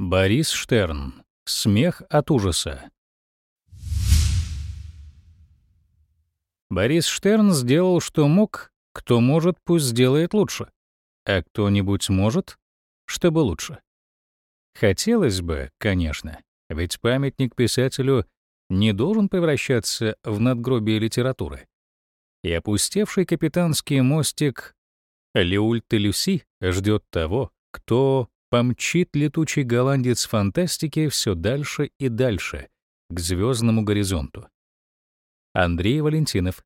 Борис Штерн. Смех от ужаса. Борис Штерн сделал, что мог, кто может, пусть сделает лучше. А кто-нибудь может, чтобы лучше. Хотелось бы, конечно, ведь памятник писателю не должен превращаться в надгробие литературы. И опустевший капитанский мостик Леуль-Телюси ждет того, кто помчит летучий голландец фантастики все дальше и дальше, к звездному горизонту. Андрей Валентинов.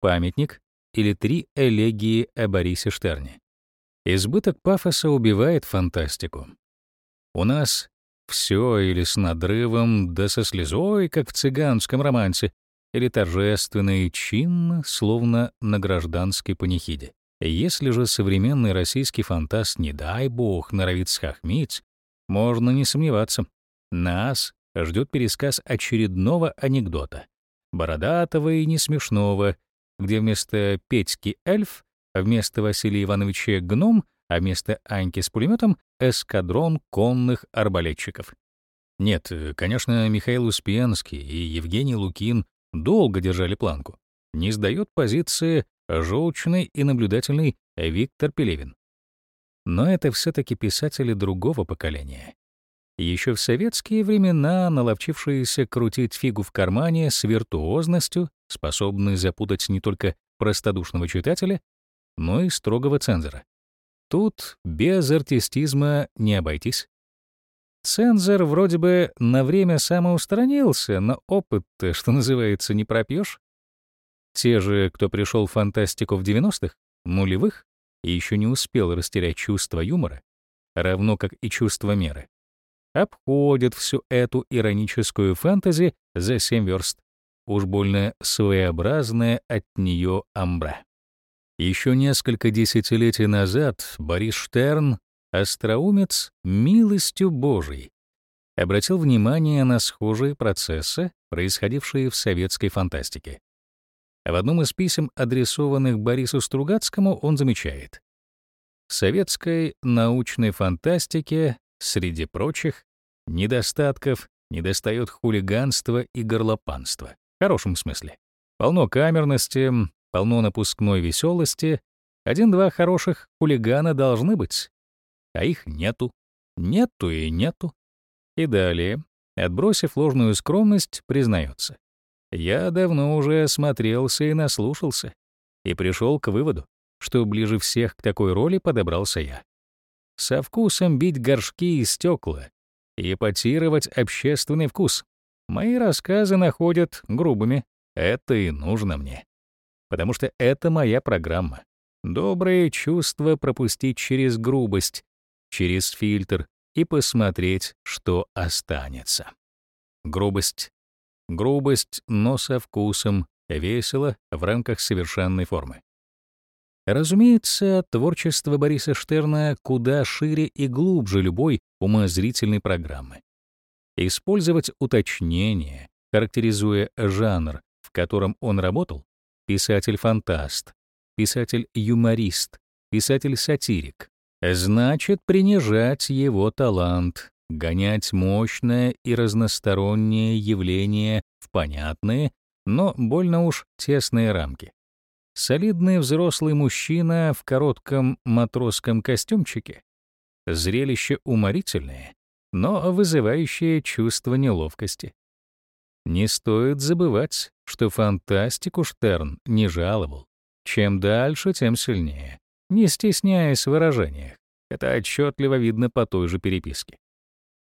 Памятник или три элегии о Борисе Штерне. Избыток пафоса убивает фантастику. У нас все или с надрывом, да со слезой, как в цыганском романсе, или торжественно и чинно, словно на гражданской панихиде. Если же современный российский фантаст, не дай бог, норовит схохмить, можно не сомневаться. Нас ждет пересказ очередного анекдота, бородатого и несмешного, где вместо Петьки эльф, а вместо Василия Ивановича гном, а вместо Аньки с пулеметом эскадрон конных арбалетчиков. Нет, конечно, Михаил Успенский и Евгений Лукин долго держали планку. Не сдает позиции желчный и наблюдательный Виктор Пелевин. Но это все-таки писатели другого поколения. Еще в советские времена наловчившиеся крутить фигу в кармане с виртуозностью, способные запутать не только простодушного читателя, но и строгого цензора. Тут без артистизма не обойтись. Цензор вроде бы на время самоустранился, но опыт-то, что называется, не пропьешь. Те же, кто пришел в фантастику в 90-х, нулевых, и еще не успел растерять чувство юмора, равно как и чувство меры, обходят всю эту ироническую фэнтези за семь верст. Уж больно своеобразная от нее амбра. Еще несколько десятилетий назад Борис Штерн, остроумец милостью Божией, обратил внимание на схожие процессы, происходившие в советской фантастике. В одном из писем, адресованных Борису Стругацкому, он замечает. Советской научной фантастике, среди прочих, недостатков недостает хулиганства и горлопанства. В хорошем смысле. Полно камерности, полно напускной веселости. Один-два хороших хулигана должны быть. А их нету. Нету и нету. И далее, отбросив ложную скромность, признается. Я давно уже осмотрелся и наслушался, и пришел к выводу, что ближе всех к такой роли подобрался я. Со вкусом бить горшки и стекла и потировать общественный вкус. Мои рассказы находят грубыми. Это и нужно мне. Потому что это моя программа. Добрые чувства пропустить через грубость, через фильтр и посмотреть, что останется. Грубость Грубость, но со вкусом, весело, в рамках совершенной формы. Разумеется, творчество Бориса Штерна куда шире и глубже любой умозрительной программы. Использовать уточнения, характеризуя жанр, в котором он работал, писатель-фантаст, писатель-юморист, писатель-сатирик, значит принижать его талант, гонять мощное и разностороннее явление в понятные, но больно уж тесные рамки. Солидный взрослый мужчина в коротком матросском костюмчике. Зрелище уморительное, но вызывающее чувство неловкости. Не стоит забывать, что фантастику Штерн не жаловал. Чем дальше, тем сильнее, не стесняясь в выражениях. Это отчетливо видно по той же переписке.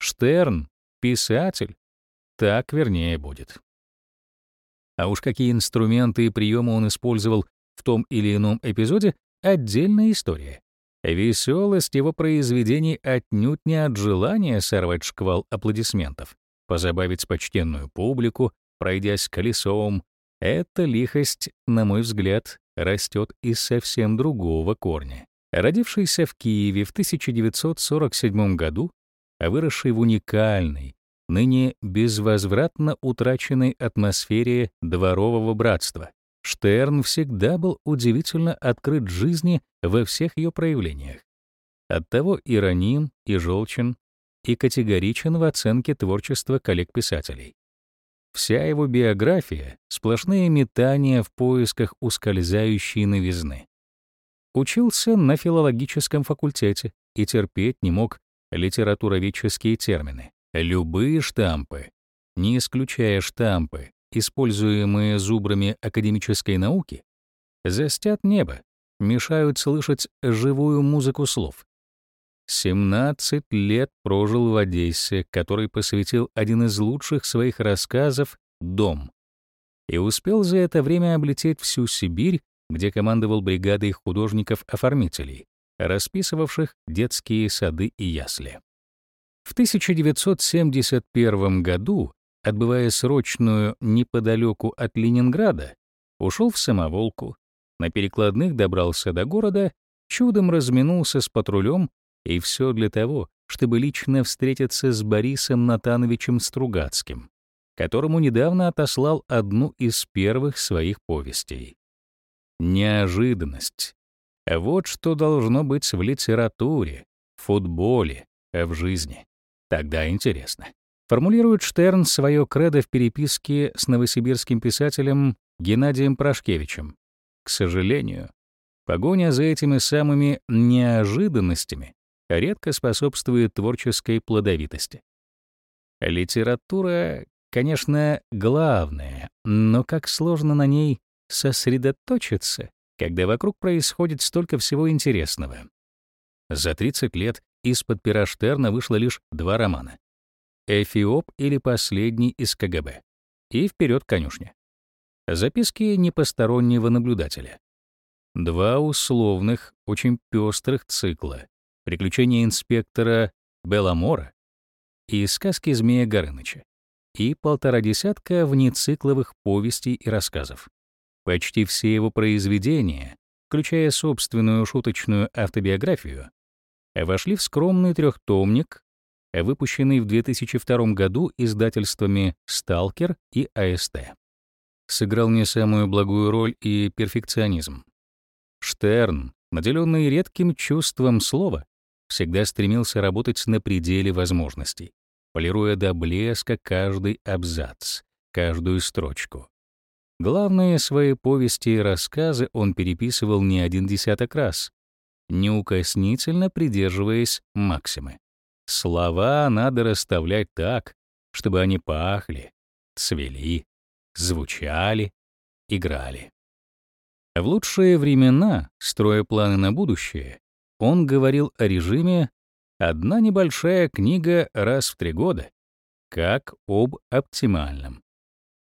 Штерн — писатель. Так вернее будет. А уж какие инструменты и приемы он использовал в том или ином эпизоде — отдельная история. Веселость его произведений отнюдь не от желания сорвать шквал аплодисментов, позабавить почтенную публику, пройдясь колесом. Эта лихость, на мой взгляд, растет из совсем другого корня. Родившийся в Киеве в 1947 году, а выросший в уникальной, ныне безвозвратно утраченной атмосфере дворового братства. Штерн всегда был удивительно открыт жизни во всех ее проявлениях. Оттого и раним, и желчен, и категоричен в оценке творчества коллег-писателей. Вся его биография — сплошные метания в поисках ускользающей новизны. Учился на филологическом факультете и терпеть не мог литературоведческие термины. Любые штампы, не исключая штампы, используемые зубрами академической науки, застят небо, мешают слышать живую музыку слов. 17 лет прожил в Одессе, который посвятил один из лучших своих рассказов «Дом», и успел за это время облететь всю Сибирь, где командовал бригадой художников-оформителей, расписывавших детские сады и ясли. В 1971 году, отбывая срочную неподалеку от Ленинграда, ушел в самоволку, на перекладных добрался до города, чудом разминулся с патрулем, и все для того, чтобы лично встретиться с Борисом Натановичем Стругацким, которому недавно отослал одну из первых своих повестей. Неожиданность. Вот что должно быть в литературе, в футболе, в жизни. Тогда интересно. Формулирует Штерн свое кредо в переписке с новосибирским писателем Геннадием Прошкевичем. К сожалению, погоня за этими самыми неожиданностями редко способствует творческой плодовитости. Литература, конечно, главная, но как сложно на ней сосредоточиться, когда вокруг происходит столько всего интересного. За 30 лет из-под пера Штерна вышло лишь два романа. «Эфиоп» или «Последний из КГБ» и «Вперед, конюшня». Записки непостороннего наблюдателя. Два условных, очень пестрых цикла. Приключения инспектора Беламора и сказки Змея Горыныча. И полтора десятка внецикловых повестей и рассказов. Почти все его произведения, включая собственную шуточную автобиографию, вошли в скромный трехтомник, выпущенный в 2002 году издательствами «Сталкер» и «АСТ» сыграл не самую благую роль и перфекционизм. Штерн, наделенный редким чувством слова, всегда стремился работать на пределе возможностей, полируя до блеска каждый абзац, каждую строчку. Главные свои повести и рассказы он переписывал не один десяток раз, неукоснительно придерживаясь максимы. Слова надо расставлять так, чтобы они пахли, цвели, звучали, играли. В лучшие времена, строя планы на будущее, он говорил о режиме «одна небольшая книга раз в три года», как об оптимальном.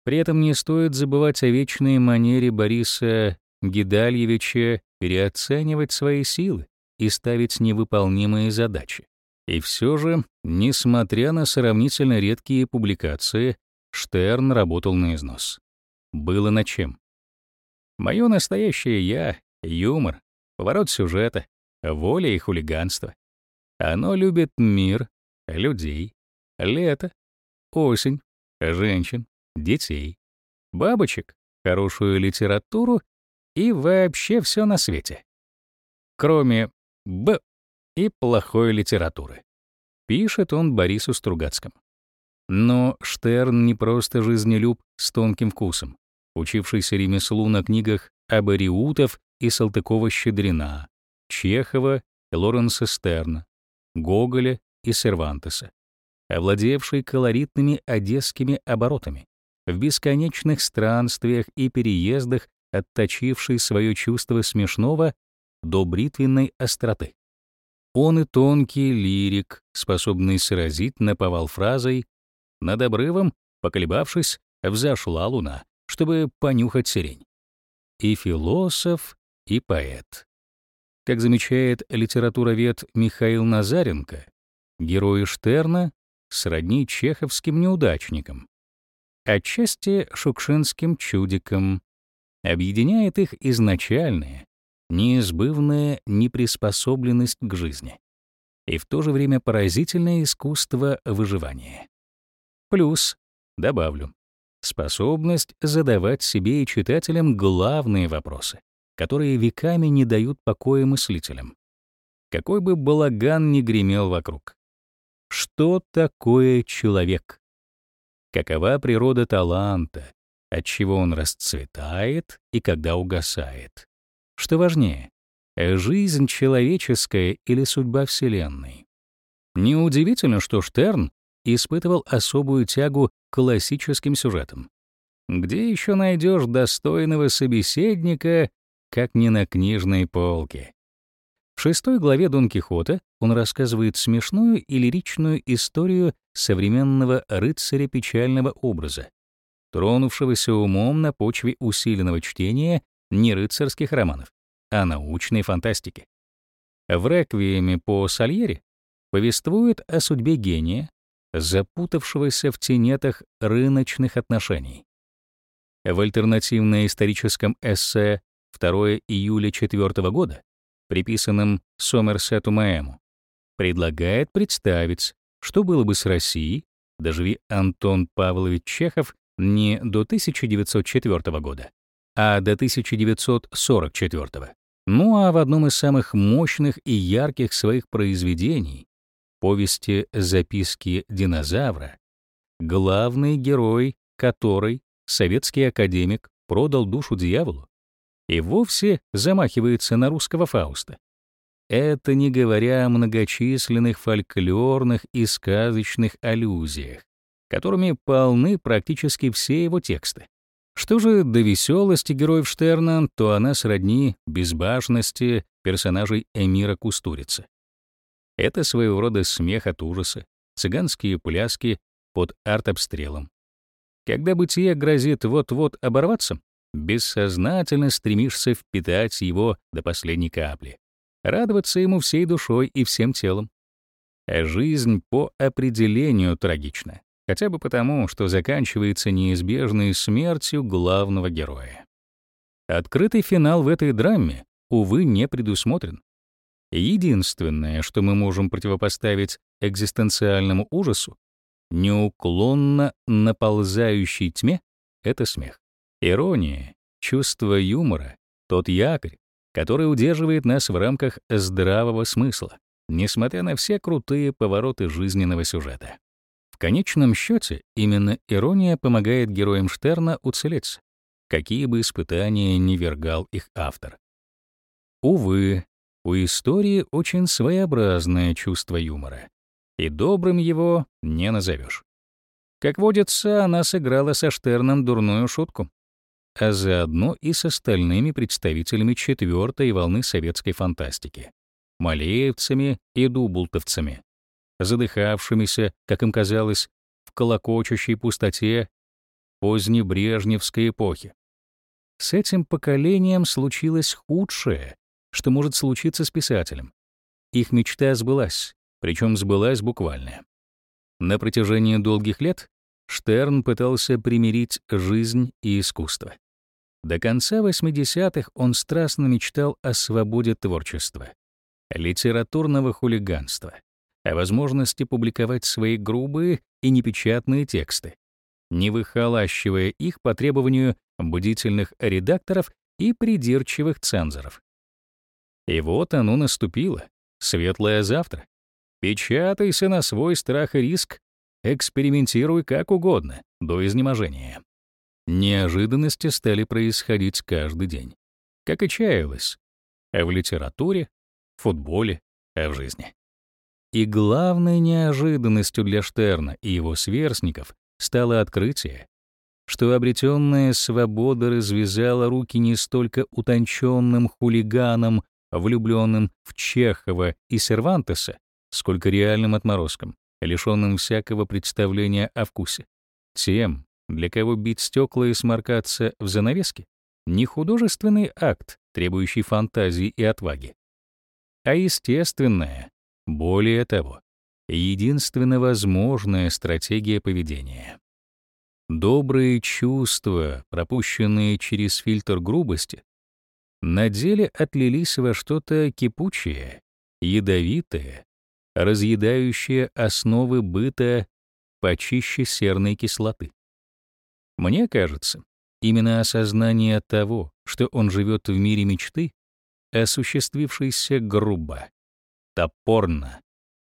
При этом не стоит забывать о вечной манере Бориса Гидальевича переоценивать свои силы и ставить невыполнимые задачи. И все же, несмотря на сравнительно редкие публикации, Штерн работал на износ. Было над чем. Мое настоящее «я» — юмор, поворот сюжета, воля и хулиганство. Оно любит мир, людей, лето, осень, женщин, детей, бабочек, хорошую литературу и вообще все на свете. Кроме «б» и плохой литературы. Пишет он Борису Стругацкому. Но Штерн не просто жизнелюб с тонким вкусом, учившийся ремеслу на книгах Абариутов и Салтыкова-Щедрина, Чехова и Лоренса Стерна, Гоголя и Сервантеса, овладевший колоритными одесскими оборотами, в бесконечных странствиях и переездах отточивший свое чувство смешного до бритвенной остроты. Он и тонкий лирик, способный сразить наповал фразой над обрывом, поколебавшись, взошла луна, чтобы понюхать сирень. И философ, и поэт. Как замечает литературовед Михаил Назаренко, герои Штерна сродни чеховским неудачникам, отчасти шукшинским чудикам. Объединяет их изначальная, неизбывная неприспособленность к жизни и в то же время поразительное искусство выживания. Плюс, добавлю, способность задавать себе и читателям главные вопросы, которые веками не дают покоя мыслителям. Какой бы балаган ни гремел вокруг. что такое человек, какова природа таланта, от чего он расцветает и когда угасает. Что важнее, жизнь человеческая или судьба Вселенной? Неудивительно, что Штерн испытывал особую тягу к классическим сюжетам. Где еще найдешь достойного собеседника, как не на книжной полке? В шестой главе Дон Кихота он рассказывает смешную и лиричную историю современного рыцаря печального образа, тронувшегося умом на почве усиленного чтения не рыцарских романов, а научной фантастики. В «Реквиеме» по Сальери повествует о судьбе гения, запутавшегося в тенетах рыночных отношений. В альтернативно-историческом эссе 2 июля 4 года приписанном Сомерсету Маэму, предлагает представить, что было бы с Россией, доживи Антон Павлович Чехов не до 1904 года, а до 1944. Ну а в одном из самых мощных и ярких своих произведений, повести «Записки динозавра», главный герой который советский академик, продал душу дьяволу, и вовсе замахивается на русского Фауста. Это не говоря о многочисленных фольклорных и сказочных аллюзиях, которыми полны практически все его тексты. Что же до веселости героев Штерна, то она сродни безбашенности персонажей Эмира Кустурицы. Это своего рода смех от ужаса, цыганские пляски под артобстрелом. Когда бытие грозит вот-вот оборваться, бессознательно стремишься впитать его до последней капли, радоваться ему всей душой и всем телом. А жизнь по определению трагична, хотя бы потому, что заканчивается неизбежной смертью главного героя. Открытый финал в этой драме, увы, не предусмотрен. Единственное, что мы можем противопоставить экзистенциальному ужасу, неуклонно наползающей тьме — это смех. Ирония, чувство юмора — тот якорь, который удерживает нас в рамках здравого смысла, несмотря на все крутые повороты жизненного сюжета. В конечном счете, именно ирония помогает героям Штерна уцелеть, какие бы испытания ни вергал их автор. Увы, у истории очень своеобразное чувство юмора, и добрым его не назовешь. Как водится, она сыграла со Штерном дурную шутку а заодно и с остальными представителями четвертой волны советской фантастики — малеевцами и дубултовцами, задыхавшимися, как им казалось, в колокочущей пустоте позднебрежневской эпохи. С этим поколением случилось худшее, что может случиться с писателем. Их мечта сбылась, причем сбылась буквально. На протяжении долгих лет Штерн пытался примирить жизнь и искусство. До конца 80-х он страстно мечтал о свободе творчества, литературного хулиганства, о возможности публиковать свои грубые и непечатные тексты, не выхолащивая их по требованию бдительных редакторов и придирчивых цензоров. И вот оно наступило, светлое завтра. Печатайся на свой страх и риск, экспериментируй как угодно, до изнеможения. Неожиданности стали происходить каждый день, как и чаялось, а в литературе, в футболе, а в жизни. И главной неожиданностью для Штерна и его сверстников стало открытие, что обретенная свобода развязала руки не столько утонченным хулиганам, влюбленным в Чехова и Сервантеса, сколько реальным отморозкам, лишенным всякого представления о вкусе. Тем, для кого бить стекла и сморкаться в занавеске — не художественный акт, требующий фантазии и отваги, а естественная, более того, единственно возможная стратегия поведения. Добрые чувства, пропущенные через фильтр грубости, на деле отлились во что-то кипучее, ядовитое, разъедающее основы быта почище серной кислоты. Мне кажется, именно осознание того, что он живет в мире мечты, осуществившейся грубо, топорно,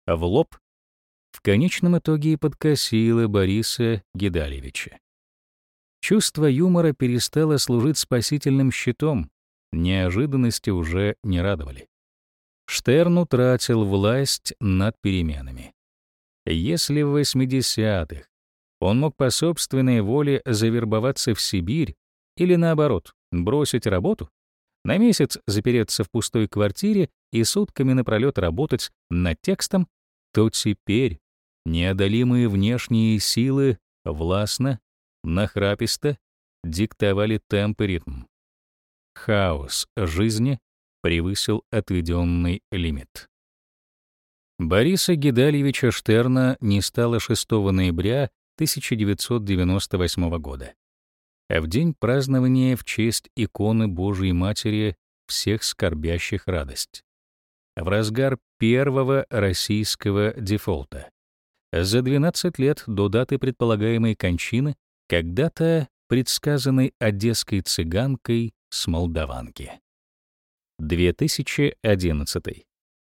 в лоб, в конечном итоге и подкосила Бориса Гедалевича. Чувство юмора перестало служить спасительным щитом, неожиданности уже не радовали. Штерн утратил власть над переменами. Если в 80-х он мог по собственной воле завербоваться в Сибирь или, наоборот, бросить работу, на месяц запереться в пустой квартире и сутками напролёт работать над текстом, то теперь неодолимые внешние силы властно, нахраписто диктовали темп и ритм. Хаос жизни превысил отведенный лимит. Бориса Гедальевича Штерна не стало 6 ноября 1998 года, а в день празднования в честь иконы Божией Матери всех скорбящих радость. В разгар первого российского дефолта. За 12 лет до даты предполагаемой кончины, когда-то предсказанной одесской цыганкой с Молдаванки. 2011